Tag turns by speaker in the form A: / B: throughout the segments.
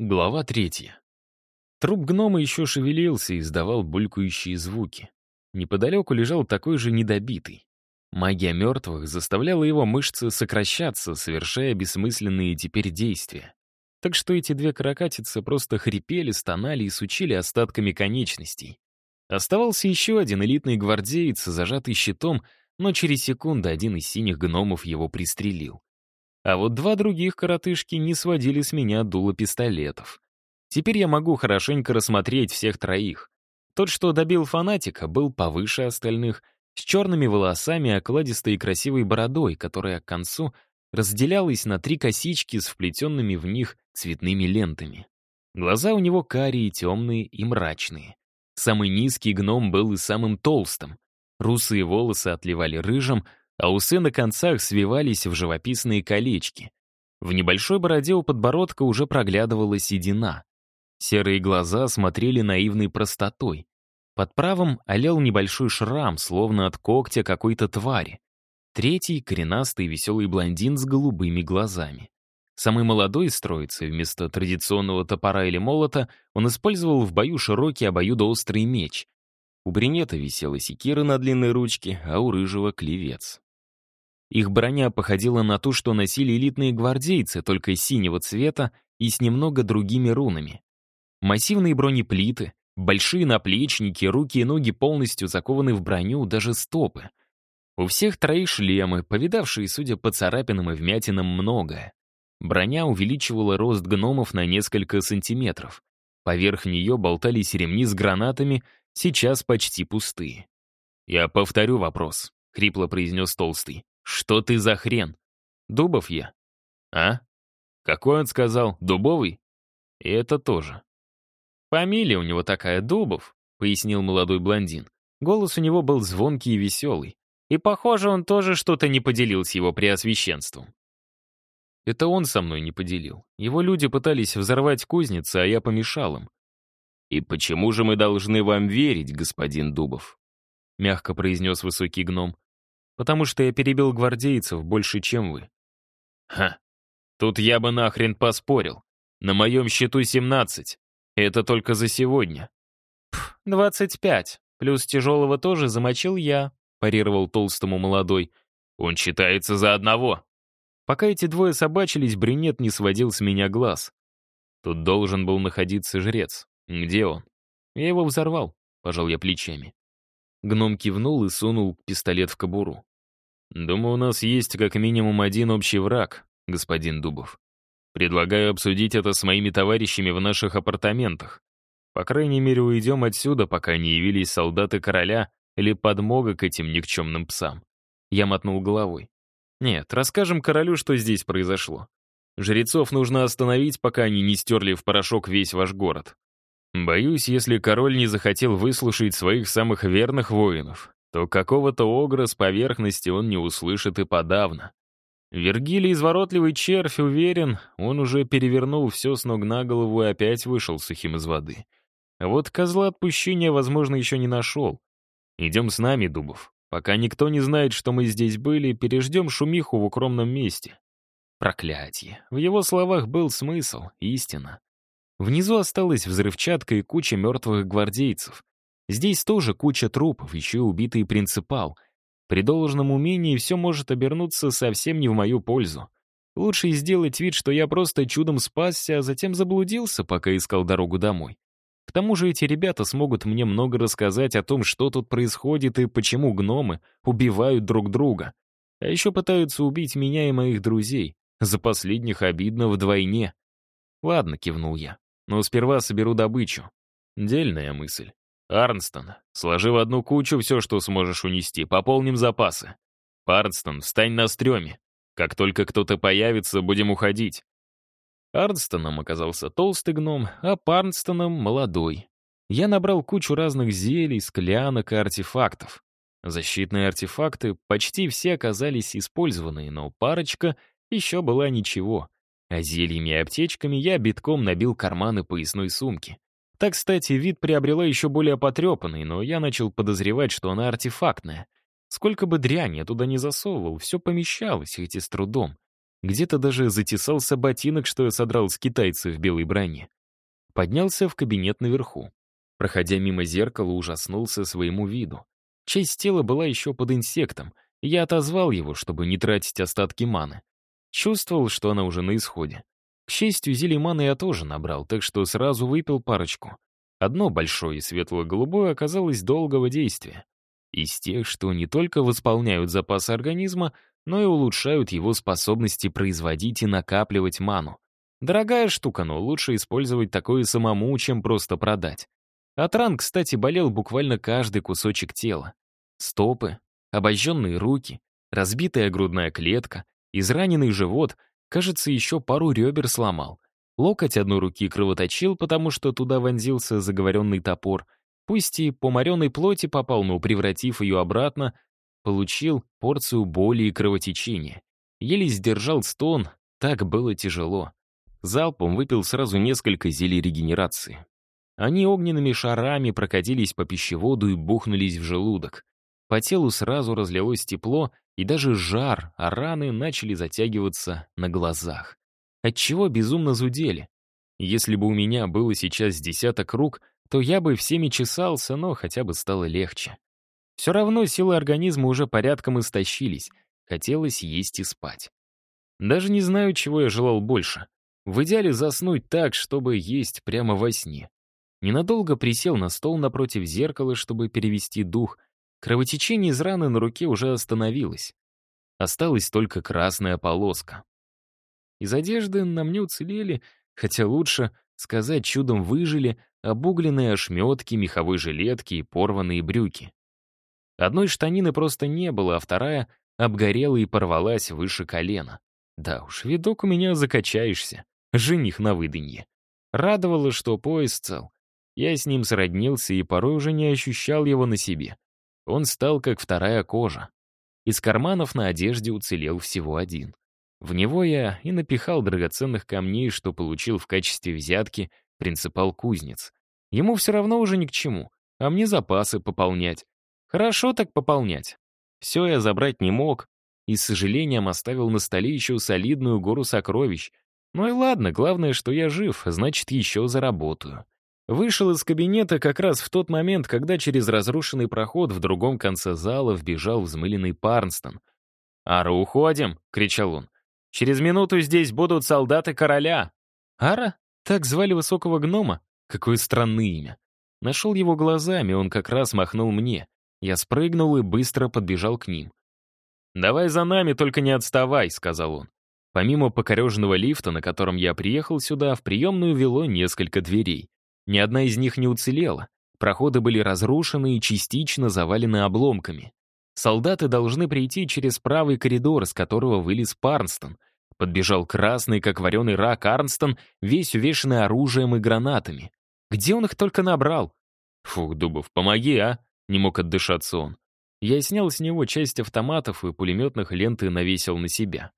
A: Глава третья. Труп гнома еще шевелился и издавал булькающие звуки. Неподалеку лежал такой же недобитый. Магия мертвых заставляла его мышцы сокращаться, совершая бессмысленные теперь действия. Так что эти две каракатицы просто хрипели, стонали и сучили остатками конечностей. Оставался еще один элитный гвардеец, зажатый щитом, но через секунду один из синих гномов его пристрелил. А вот два других коротышки не сводили с меня дуло пистолетов. Теперь я могу хорошенько рассмотреть всех троих. Тот, что добил фанатика, был повыше остальных, с черными волосами, окладистой и красивой бородой, которая к концу разделялась на три косички с вплетенными в них цветными лентами. Глаза у него карие, темные и мрачные. Самый низкий гном был и самым толстым. Русые волосы отливали рыжим, а усы на концах свивались в живописные колечки. В небольшой бороде у подбородка уже проглядывала седина. Серые глаза смотрели наивной простотой. Под правым олел небольшой шрам, словно от когтя какой-то твари. Третий — коренастый веселый блондин с голубыми глазами. Самый молодой из троицы, вместо традиционного топора или молота, он использовал в бою широкий обоюдоострый меч. У бринета висела секира на длинной ручке, а у рыжего — клевец. Их броня походила на ту, что носили элитные гвардейцы, только синего цвета и с немного другими рунами. Массивные бронеплиты, большие наплечники, руки и ноги полностью закованы в броню, даже стопы. У всех троих шлемы, повидавшие, судя по царапинам и вмятинам, многое. Броня увеличивала рост гномов на несколько сантиметров. Поверх нее болтались ремни с гранатами, сейчас почти пустые. «Я повторю вопрос», — хрипло произнес Толстый. «Что ты за хрен? Дубов я?» «А? Какой он сказал? Дубовый?» «И это тоже». «Фамилия у него такая, Дубов», — пояснил молодой блондин. Голос у него был звонкий и веселый. И, похоже, он тоже что-то не поделил с его преосвященством. Это он со мной не поделил. Его люди пытались взорвать кузницу, а я помешал им. «И почему же мы должны вам верить, господин Дубов?» — мягко произнес высокий гном. «Потому что я перебил гвардейцев больше, чем вы». «Ха, тут я бы нахрен поспорил. На моем счету 17. Это только за сегодня». «Двадцать пять. Плюс тяжелого тоже замочил я», — парировал толстому молодой. «Он считается за одного», Пока эти двое собачились, брюнет не сводил с меня глаз. Тут должен был находиться жрец. Где он? Я его взорвал, пожал я плечами. Гном кивнул и сунул пистолет в кобуру. «Думаю, у нас есть как минимум один общий враг, господин Дубов. Предлагаю обсудить это с моими товарищами в наших апартаментах. По крайней мере, уйдем отсюда, пока не явились солдаты короля или подмога к этим никчемным псам». Я мотнул головой. Нет, расскажем королю, что здесь произошло. Жрецов нужно остановить, пока они не стерли в порошок весь ваш город. Боюсь, если король не захотел выслушать своих самых верных воинов, то какого-то огра с поверхности он не услышит и подавно. Вергилий, изворотливый червь, уверен, он уже перевернул все с ног на голову и опять вышел сухим из воды. А вот козла отпущения, возможно, еще не нашел. Идем с нами, Дубов. Пока никто не знает, что мы здесь были, переждем шумиху в укромном месте. Проклятие. В его словах был смысл, истина. Внизу осталась взрывчатка и куча мертвых гвардейцев. Здесь тоже куча трупов, еще и убитый принципал. При должном умении все может обернуться совсем не в мою пользу. Лучше сделать вид, что я просто чудом спасся, а затем заблудился, пока искал дорогу домой. К тому же эти ребята смогут мне много рассказать о том, что тут происходит и почему гномы убивают друг друга. А еще пытаются убить меня и моих друзей. За последних обидно вдвойне. Ладно, кивнул я. Но сперва соберу добычу. Дельная мысль. Арнстон, сложи в одну кучу все, что сможешь унести, пополним запасы. Арнстон, встань на стреме. Как только кто-то появится, будем уходить. Арнстоном оказался толстый гном, а Парнстоном — молодой. Я набрал кучу разных зелий, склянок и артефактов. Защитные артефакты почти все оказались использованы, но парочка еще была ничего. А зельями и аптечками я битком набил карманы поясной сумки. Так, кстати, вид приобрела еще более потрепанный, но я начал подозревать, что она артефактная. Сколько бы дряни я туда не засовывал, все помещалось, хоть и с трудом. Где-то даже затесался ботинок, что я содрал с китайца в белой броне. Поднялся в кабинет наверху. Проходя мимо зеркала, ужаснулся своему виду. Часть тела была еще под инсектом, и я отозвал его, чтобы не тратить остатки маны. Чувствовал, что она уже на исходе. К счастью, зелий маны я тоже набрал, так что сразу выпил парочку. Одно большое и светло-голубое оказалось долгого действия. Из тех, что не только восполняют запасы организма, но и улучшают его способности производить и накапливать ману. Дорогая штука, но лучше использовать такое самому, чем просто продать. От ран, кстати, болел буквально каждый кусочек тела. Стопы, обожженные руки, разбитая грудная клетка, израненный живот, кажется, еще пару ребер сломал. Локоть одной руки кровоточил, потому что туда вонзился заговоренный топор. Пусть и по мореной плоти попал, но, превратив ее обратно, получил порцию боли и кровотечения. Еле сдержал стон, так было тяжело. Залпом выпил сразу несколько зелий регенерации. Они огненными шарами прокатились по пищеводу и бухнулись в желудок. По телу сразу разлилось тепло и даже жар, а раны начали затягиваться на глазах. Отчего безумно зудели. Если бы у меня было сейчас десяток рук, то я бы всеми чесался, но хотя бы стало легче. Все равно силы организма уже порядком истощились, хотелось есть и спать. Даже не знаю, чего я желал больше. В идеале заснуть так, чтобы есть прямо во сне. Ненадолго присел на стол напротив зеркала, чтобы перевести дух. Кровотечение из раны на руке уже остановилось. Осталась только красная полоска. Из одежды на мне уцелели, хотя лучше сказать чудом выжили, обугленные ошметки, меховой жилетки и порванные брюки. Одной штанины просто не было, а вторая обгорела и порвалась выше колена. Да уж, видок у меня закачаешься. Жених на выданье. Радовало, что пояс цел. Я с ним сроднился и порой уже не ощущал его на себе. Он стал как вторая кожа. Из карманов на одежде уцелел всего один. В него я и напихал драгоценных камней, что получил в качестве взятки принципал кузнец. Ему все равно уже ни к чему, а мне запасы пополнять. Хорошо так пополнять. Все я забрать не мог, и с сожалением оставил на столе еще солидную гору сокровищ. Ну и ладно, главное, что я жив, значит, еще заработаю. Вышел из кабинета как раз в тот момент, когда через разрушенный проход в другом конце зала вбежал взмыленный Парнстон. «Ара, уходим!» — кричал он. «Через минуту здесь будут солдаты короля!» «Ара? Так звали высокого гнома? Какое странное имя!» Нашел его глазами, он как раз махнул мне. Я спрыгнул и быстро подбежал к ним. «Давай за нами, только не отставай», — сказал он. Помимо покореженного лифта, на котором я приехал сюда, в приемную вело несколько дверей. Ни одна из них не уцелела. Проходы были разрушены и частично завалены обломками. Солдаты должны прийти через правый коридор, с которого вылез Парнстон. Подбежал красный, как вареный рак Арнстон, весь увешанный оружием и гранатами. Где он их только набрал? «Фух, Дубов, помоги, а!» — не мог отдышаться он. Я снял с него часть автоматов и пулеметных лент и навесил на себя.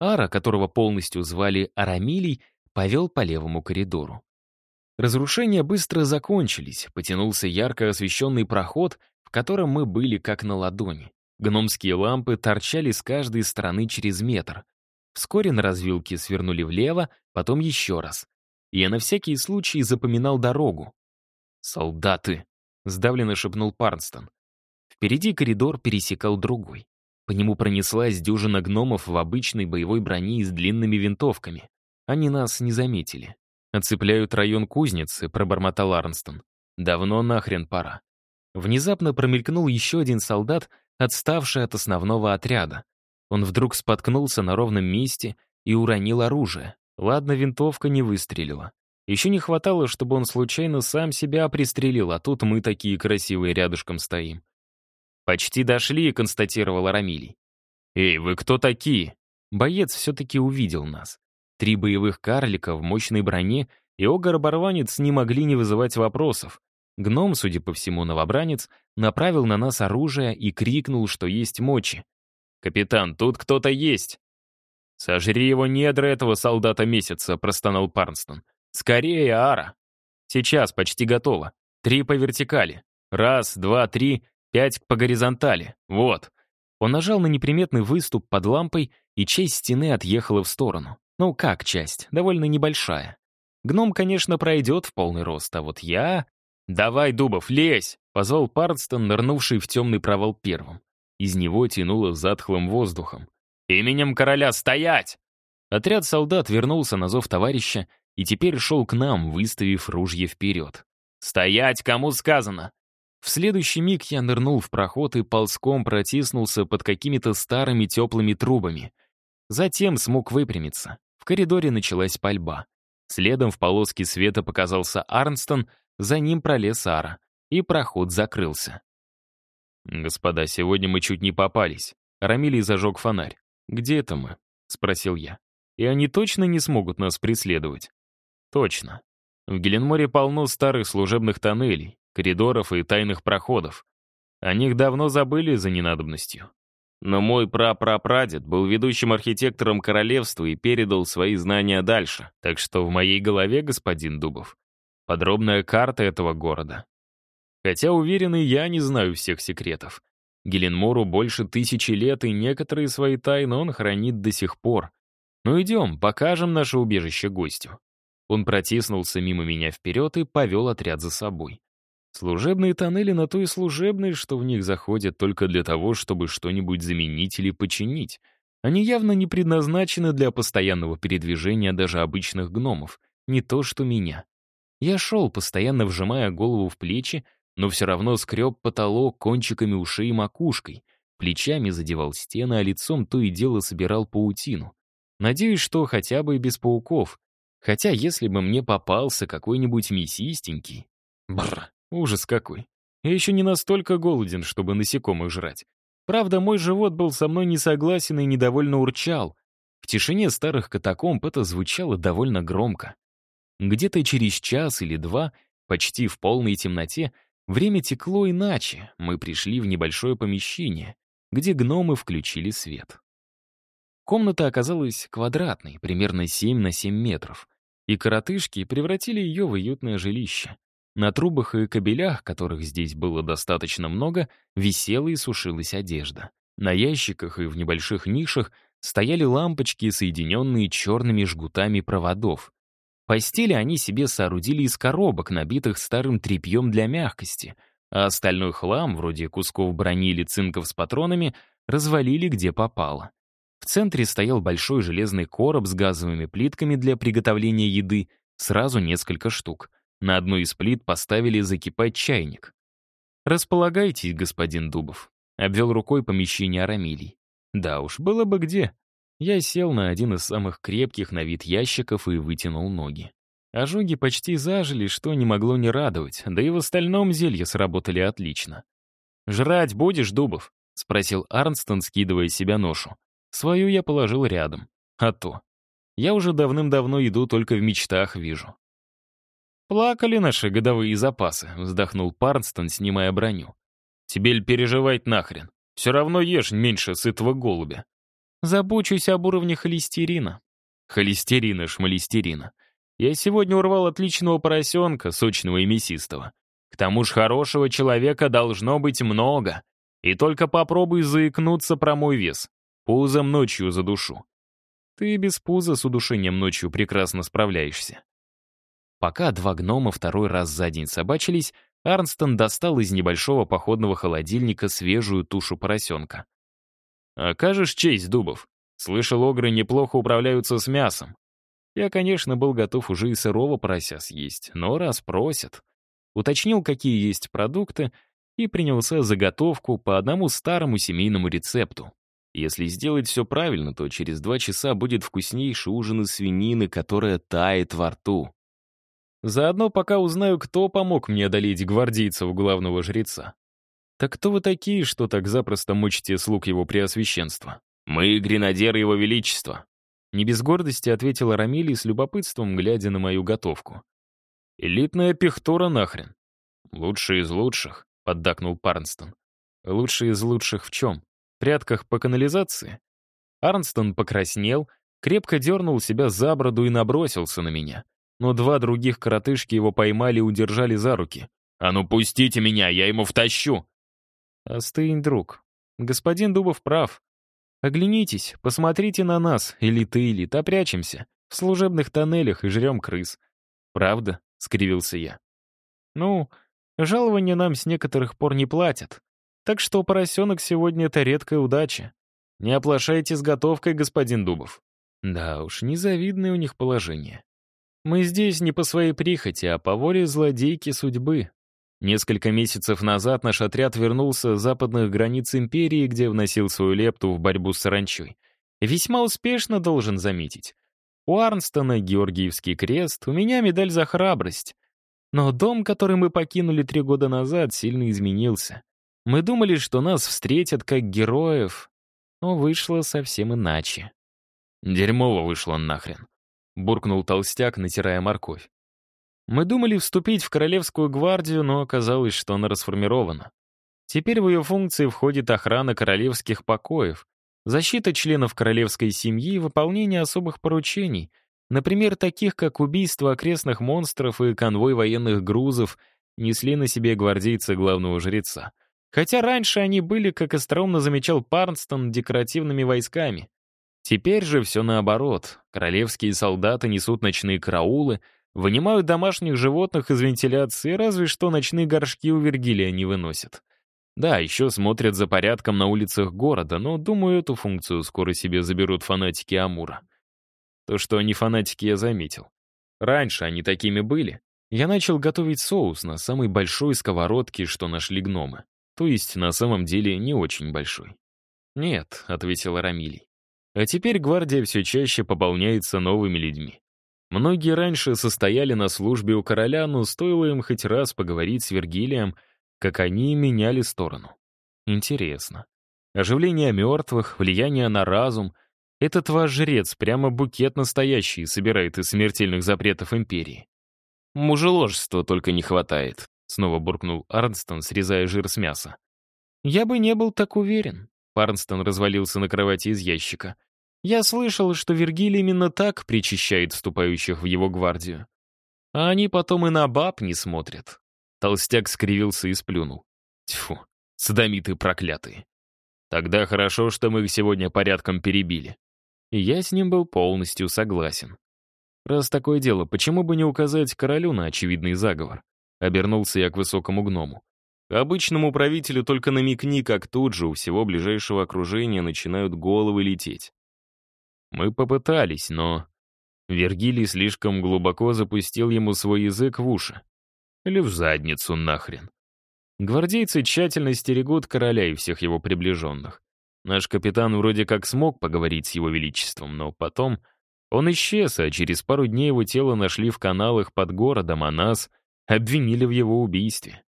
A: Ара, которого полностью звали Арамилий, повел по левому коридору. Разрушения быстро закончились, потянулся ярко освещенный проход, в котором мы были как на ладони. Гномские лампы торчали с каждой стороны через метр. Вскоре на развилке свернули влево, потом еще раз. Я на всякий случай запоминал дорогу. «Солдаты!» — сдавленно шепнул Парнстон. Впереди коридор пересекал другой. По нему пронеслась дюжина гномов в обычной боевой броне и с длинными винтовками. Они нас не заметили. «Оцепляют район кузницы», — пробормотал Арнстон. «Давно нахрен пора». Внезапно промелькнул еще один солдат, отставший от основного отряда. Он вдруг споткнулся на ровном месте и уронил оружие. Ладно, винтовка не выстрелила. Еще не хватало, чтобы он случайно сам себя пристрелил, а тут мы такие красивые рядышком стоим. «Почти дошли», — констатировал Арамилий. «Эй, вы кто такие?» Боец все-таки увидел нас. Три боевых карлика в мощной броне и огар-оборванец не могли не вызывать вопросов. Гном, судя по всему, новобранец, направил на нас оружие и крикнул, что есть мочи. «Капитан, тут кто-то есть!» «Сожри его недра этого солдата месяца», — простонал Парнстон. «Скорее, Ара!» «Сейчас, почти готово. Три по вертикали. Раз, два, три, пять по горизонтали. Вот». Он нажал на неприметный выступ под лампой, и часть стены отъехала в сторону. Ну, как часть, довольно небольшая. Гном, конечно, пройдет в полный рост, а вот я... «Давай, Дубов, лезь!» — позвал Парстон, нырнувший в темный провал первым. Из него тянуло затхлым воздухом. «Именем короля стоять!» Отряд солдат вернулся на зов товарища и теперь шел к нам, выставив ружье вперед. «Стоять, кому сказано!» В следующий миг я нырнул в проход и ползком протиснулся под какими-то старыми теплыми трубами. Затем смог выпрямиться. Коридоре началась пальба. Следом в полоске света показался Арнстон, за ним пролез Ара, и проход закрылся. «Господа, сегодня мы чуть не попались». Рамилий зажег фонарь. «Где это мы?» — спросил я. «И они точно не смогут нас преследовать?» «Точно. В Геленморе полно старых служебных тоннелей, коридоров и тайных проходов. О них давно забыли за ненадобностью. Но мой прапрапрадед был ведущим архитектором королевства и передал свои знания дальше. Так что в моей голове, господин Дубов, подробная карта этого города. Хотя, уверенный, я не знаю всех секретов. Геленмору больше тысячи лет, и некоторые свои тайны он хранит до сих пор. Ну идем, покажем наше убежище гостю. Он протиснулся мимо меня вперед и повел отряд за собой. Служебные тоннели на то и служебные, что в них заходят только для того, чтобы что-нибудь заменить или починить. Они явно не предназначены для постоянного передвижения даже обычных гномов, не то что меня. Я шел, постоянно вжимая голову в плечи, но все равно скреб потолок кончиками ушей и макушкой, плечами задевал стены, а лицом то и дело собирал паутину. Надеюсь, что хотя бы и без пауков. Хотя если бы мне попался какой-нибудь мясистенький... Бррр. Ужас какой. Я еще не настолько голоден, чтобы насекомых жрать. Правда, мой живот был со мной не согласен и недовольно урчал. В тишине старых катакомб это звучало довольно громко. Где-то через час или два, почти в полной темноте, время текло иначе. Мы пришли в небольшое помещение, где гномы включили свет. Комната оказалась квадратной, примерно 7 на 7 метров, и коротышки превратили ее в уютное жилище. На трубах и кабелях, которых здесь было достаточно много, висела и сушилась одежда. На ящиках и в небольших нишах стояли лампочки, соединенные черными жгутами проводов. Постели они себе соорудили из коробок, набитых старым тряпьем для мягкости, а остальной хлам, вроде кусков брони или цинков с патронами, развалили где попало. В центре стоял большой железный короб с газовыми плитками для приготовления еды, сразу несколько штук. На одну из плит поставили закипать чайник. «Располагайтесь, господин Дубов», — обвел рукой помещение Арамилий. «Да уж, было бы где». Я сел на один из самых крепких на вид ящиков и вытянул ноги. Ожоги почти зажили, что не могло не радовать, да и в остальном зелья сработали отлично. «Жрать будешь, Дубов?» — спросил Арнстон, скидывая себя ношу. Свою я положил рядом. А то. Я уже давным-давно еду только в мечтах вижу. «Плакали наши годовые запасы», — вздохнул Парнстон, снимая броню. «Тебе ль переживать нахрен? Все равно ешь меньше сытого голубя». «Забочусь об уровне холестерина». «Холестерина, шмалестерина. Я сегодня урвал отличного поросенка, сочного и мясистого. К тому же хорошего человека должно быть много. И только попробуй заикнуться про мой вес. Пузом ночью за душу». «Ты без пуза с удушением ночью прекрасно справляешься», Пока два гнома второй раз за день собачились, Арнстон достал из небольшого походного холодильника свежую тушу поросенка. «Окажешь честь, Дубов? Слышал, огры неплохо управляются с мясом. Я, конечно, был готов уже и сырого порося съесть, но раз просят. Уточнил, какие есть продукты, и принялся заготовку по одному старому семейному рецепту. Если сделать все правильно, то через два часа будет вкуснейший ужин из свинины, которая тает во рту. Заодно пока узнаю, кто помог мне одолеть гвардейцев главного жреца. Так кто вы такие, что так запросто мучите слуг его преосвященства? Мы гренадеры его величества. Не без гордости ответила Рамилий с любопытством, глядя на мою готовку. Элитная пехтура нахрен. Лучшие из лучших, поддакнул Парнстон. Лучшие из лучших в чем? В прятках по канализации? Арнстон покраснел, крепко дернул себя за бороду и набросился на меня но два других коротышки его поймали и удержали за руки. «А ну пустите меня, я ему втащу!» «Остынь, друг. Господин Дубов прав. Оглянитесь, посмотрите на нас, элиты элит, прячемся в служебных тоннелях и жрем крыс. Правда? — скривился я. Ну, жалования нам с некоторых пор не платят. Так что поросенок сегодня — это редкая удача. Не оплошайте с готовкой, господин Дубов. Да уж, незавидное у них положение. Мы здесь не по своей прихоти, а по воле злодейки судьбы. Несколько месяцев назад наш отряд вернулся с западных границ империи, где вносил свою лепту в борьбу с саранчой. Весьма успешно, должен заметить. У Арнстона Георгиевский крест, у меня медаль за храбрость. Но дом, который мы покинули три года назад, сильно изменился. Мы думали, что нас встретят как героев, но вышло совсем иначе. «Дерьмово вышло нахрен», — буркнул толстяк, натирая морковь. Мы думали вступить в Королевскую гвардию, но оказалось, что она расформирована. Теперь в ее функции входит охрана королевских покоев, защита членов королевской семьи и выполнение особых поручений, например, таких как убийство окрестных монстров и конвой военных грузов, несли на себе гвардейцы главного жреца. Хотя раньше они были, как остроумно замечал Парнстон, декоративными войсками. Теперь же все наоборот. Королевские солдаты несут ночные караулы — Вынимают домашних животных из вентиляции, разве что ночные горшки у Вергилия не выносят. Да, еще смотрят за порядком на улицах города, но, думаю, эту функцию скоро себе заберут фанатики Амура. То, что они фанатики, я заметил. Раньше они такими были. Я начал готовить соус на самой большой сковородке, что нашли гномы. То есть, на самом деле, не очень большой. «Нет», — ответил Рамилий. «А теперь гвардия все чаще пополняется новыми людьми. Многие раньше состояли на службе у короля, но стоило им хоть раз поговорить с Вергилием, как они меняли сторону. Интересно. Оживление мертвых, влияние на разум. Этот ваш жрец прямо букет настоящий собирает из смертельных запретов империи. Мужеложества только не хватает, снова буркнул Арнстон, срезая жир с мяса. Я бы не был так уверен. Парнстон развалился на кровати из ящика. Я слышал, что Вергилий именно так причащает вступающих в его гвардию. А они потом и на баб не смотрят. Толстяк скривился и сплюнул. Тьфу, садомиты проклятые. Тогда хорошо, что мы их сегодня порядком перебили. И я с ним был полностью согласен. Раз такое дело, почему бы не указать королю на очевидный заговор? Обернулся я к высокому гному. Обычному правителю только намекни, как тут же у всего ближайшего окружения начинают головы лететь. Мы попытались, но... Вергилий слишком глубоко запустил ему свой язык в уши. Или в задницу нахрен. Гвардейцы тщательно стерегут короля и всех его приближенных. Наш капитан вроде как смог поговорить с его величеством, но потом он исчез, а через пару дней его тело нашли в каналах под городом, а нас обвинили в его убийстве.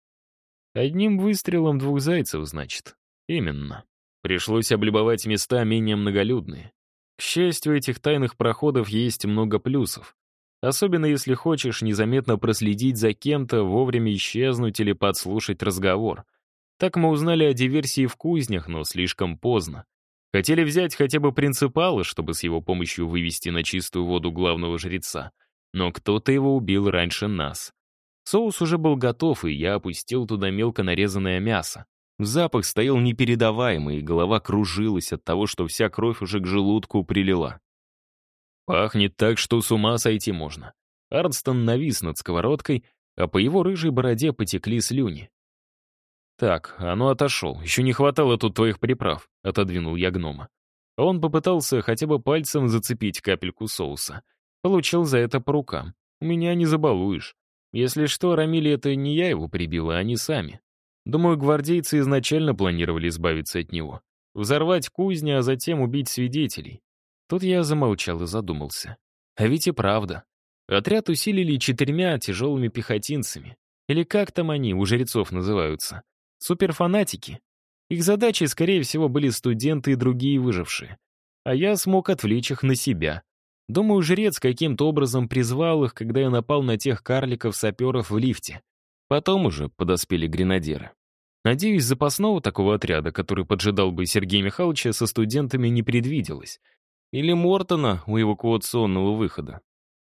A: Одним выстрелом двух зайцев, значит. Именно. Пришлось облюбовать места менее многолюдные. К счастью, этих тайных проходов есть много плюсов. Особенно если хочешь незаметно проследить за кем-то, вовремя исчезнуть или подслушать разговор. Так мы узнали о диверсии в кузнях, но слишком поздно. Хотели взять хотя бы принципала, чтобы с его помощью вывести на чистую воду главного жреца. Но кто-то его убил раньше нас. Соус уже был готов, и я опустил туда мелко нарезанное мясо. Запах стоял непередаваемый, и голова кружилась от того, что вся кровь уже к желудку прилила. Пахнет так, что с ума сойти можно. Арнстон навис над сковородкой, а по его рыжей бороде потекли слюни. «Так, ну отошел. Еще не хватало тут твоих приправ», — отодвинул я гнома. Он попытался хотя бы пальцем зацепить капельку соуса. Получил за это по рукам. Меня не забалуешь. Если что, Рамиле это не я его прибил, а они сами. Думаю, гвардейцы изначально планировали избавиться от него. Взорвать кузни, а затем убить свидетелей. Тут я замолчал и задумался. А ведь и правда. Отряд усилили четырьмя тяжелыми пехотинцами. Или как там они, у жрецов называются? Суперфанатики. Их задачи, скорее всего, были студенты и другие выжившие. А я смог отвлечь их на себя. Думаю, жрец каким-то образом призвал их, когда я напал на тех карликов-саперов в лифте. Потом уже подоспели гренадеры. Надеюсь, запасного такого отряда, который поджидал бы Сергея Михайловича, со студентами не предвиделось. Или Мортона у эвакуационного выхода.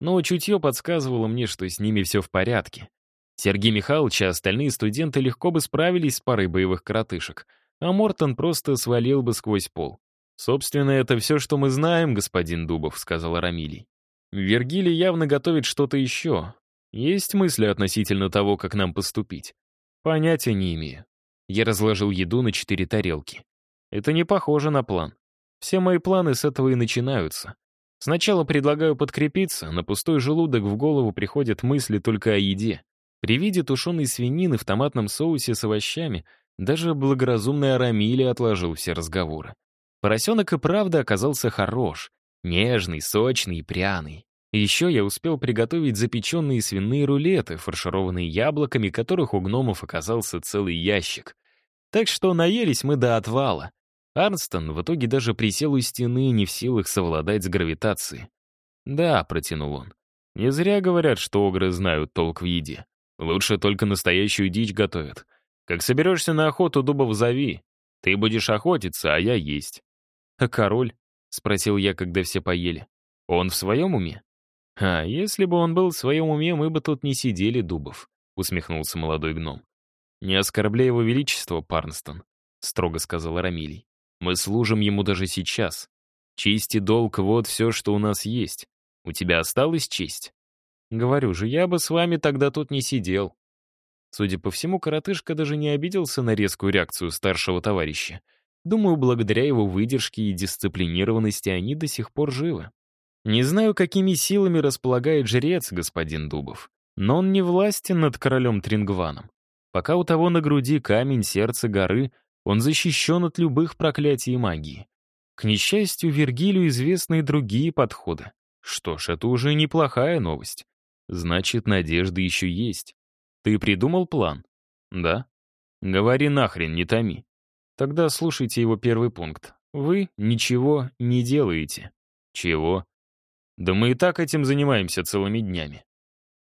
A: Но чутье подсказывало мне, что с ними все в порядке. Сергей Михайлович и остальные студенты легко бы справились с парой боевых коротышек. а Мортон просто свалил бы сквозь пол. «Собственно, это все, что мы знаем, господин Дубов», — сказал Рамилий. «Вергилий явно готовит что-то еще. Есть мысли относительно того, как нам поступить?» «Понятия не имею». Я разложил еду на четыре тарелки. «Это не похоже на план. Все мои планы с этого и начинаются. Сначала предлагаю подкрепиться, на пустой желудок в голову приходят мысли только о еде. При виде тушеной свинины в томатном соусе с овощами даже благоразумный Арамили отложил все разговоры. Поросенок и правда оказался хорош. Нежный, сочный и пряный. еще я успел приготовить запеченные свиные рулеты, фаршированные яблоками, которых у гномов оказался целый ящик. Так что наелись мы до отвала. Арнстон в итоге даже присел у стены, не в силах совладать с гравитацией. «Да», — протянул он, — «не зря говорят, что огры знают толк в еде. Лучше только настоящую дичь готовят. Как соберешься на охоту, Дубов зови. Ты будешь охотиться, а я есть». «А король?» — спросил я, когда все поели. «Он в своем уме?» «А, если бы он был в своем уме, мы бы тут не сидели, Дубов», — усмехнулся молодой гном. «Не оскорбляй его величество, Парнстон», — строго сказал Рамилий. Мы служим ему даже сейчас. Честь и долг — вот все, что у нас есть. У тебя осталась честь? Говорю же, я бы с вами тогда тут не сидел. Судя по всему, коротышка даже не обиделся на резкую реакцию старшего товарища. Думаю, благодаря его выдержке и дисциплинированности они до сих пор живы. Не знаю, какими силами располагает жрец, господин Дубов, но он не властен над королем Трингваном. Пока у того на груди камень сердца горы, он защищен от любых проклятий и магии. К несчастью, Вергилию известны и другие подходы. Что ж, это уже неплохая новость. Значит, надежда еще есть. Ты придумал план? Да? Говори нахрен, не томи. Тогда слушайте его первый пункт. Вы ничего не делаете. Чего? Да мы и так этим занимаемся целыми днями.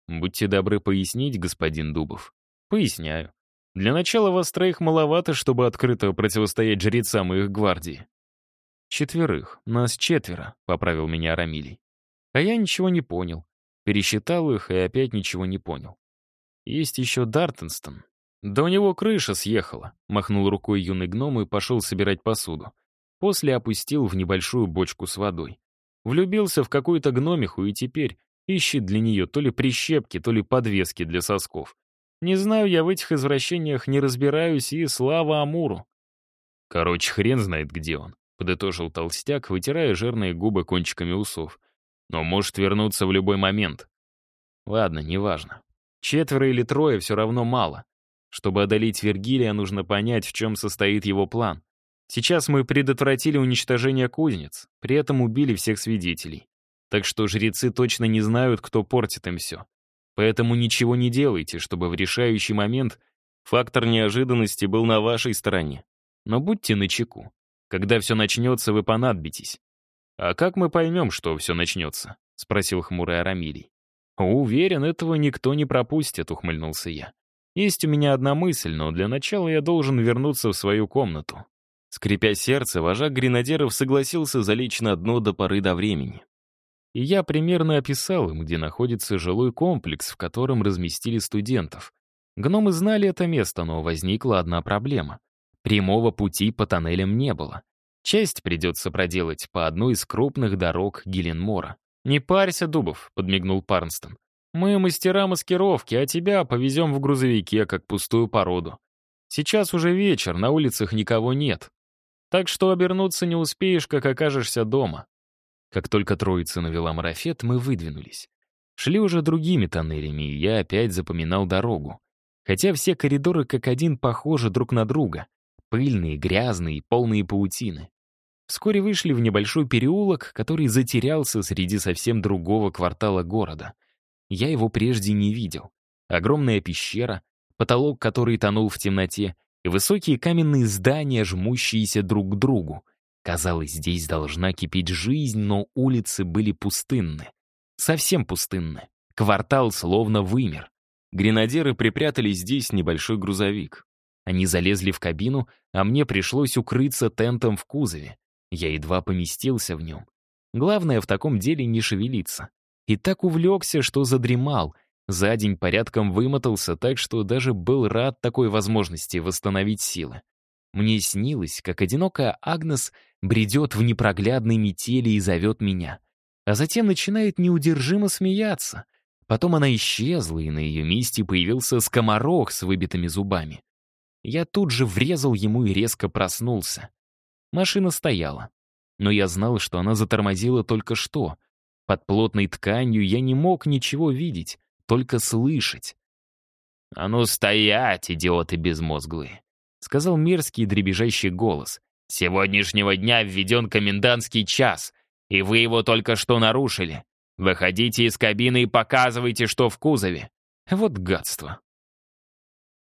A: Будьте добры пояснить, господин Дубов. Поясняю. Для начала вас троих маловато, чтобы открыто противостоять жрецам и их гвардии. Четверых, нас четверо, поправил меня Рамилий. А я ничего не понял. Пересчитал их и опять ничего не понял. Есть еще Дартенстон. Да у него крыша съехала, махнул рукой юный гном и пошел собирать посуду. После опустил в небольшую бочку с водой. Влюбился в какую-то гномиху и теперь ищет для нее то ли прищепки, то ли подвески для сосков. Не знаю, я в этих извращениях не разбираюсь, и слава Амуру. Короче, хрен знает, где он, подытожил толстяк, вытирая жирные губы кончиками усов. Но может вернуться в любой момент. Ладно, неважно. Четверо или трое все равно мало. Чтобы одолеть Вергилия, нужно понять, в чем состоит его план. Сейчас мы предотвратили уничтожение кузнец, при этом убили всех свидетелей. Так что жрецы точно не знают, кто портит им все. Поэтому ничего не делайте, чтобы в решающий момент фактор неожиданности был на вашей стороне. Но будьте начеку. Когда все начнется, вы понадобитесь. «А как мы поймем, что все начнется?» — спросил хмурый Арамилий. «Уверен, этого никто не пропустит», — ухмыльнулся я. «Есть у меня одна мысль, но для начала я должен вернуться в свою комнату». Скрипя сердце, вожак гренадеров согласился залечь на дно до поры до времени и я примерно описал им, где находится жилой комплекс, в котором разместили студентов. Гномы знали это место, но возникла одна проблема. Прямого пути по тоннелям не было. Часть придется проделать по одной из крупных дорог Геленмора. «Не парься, Дубов», — подмигнул Парнстон. «Мы мастера маскировки, а тебя повезем в грузовике, как пустую породу. Сейчас уже вечер, на улицах никого нет. Так что обернуться не успеешь, как окажешься дома. Как только троица навела марафет, мы выдвинулись. Шли уже другими тоннелями, и я опять запоминал дорогу. Хотя все коридоры как один похожи друг на друга. Пыльные, грязные, полные паутины. Вскоре вышли в небольшой переулок, который затерялся среди совсем другого квартала города. Я его прежде не видел. Огромная пещера, потолок, который тонул в темноте, и высокие каменные здания, жмущиеся друг к другу. Казалось, здесь должна кипеть жизнь, но улицы были пустынны. Совсем пустынны. Квартал словно вымер. Гренадеры припрятали здесь небольшой грузовик. Они залезли в кабину, а мне пришлось укрыться тентом в кузове. Я едва поместился в нем. Главное в таком деле не шевелиться. И так увлекся, что задремал. За день порядком вымотался так, что даже был рад такой возможности восстановить силы. Мне снилось, как одинокая Агнес бредет в непроглядной метели и зовет меня. А затем начинает неудержимо смеяться. Потом она исчезла, и на ее месте появился скоморох с выбитыми зубами. Я тут же врезал ему и резко проснулся. Машина стояла. Но я знал, что она затормозила только что. Под плотной тканью я не мог ничего видеть, только слышать. «А ну стоять, идиоты безмозглые!» — сказал мерзкий дребезжащий голос. «С сегодняшнего дня введен комендантский час, и вы его только что нарушили. Выходите из кабины и показывайте, что в кузове. Вот гадство!»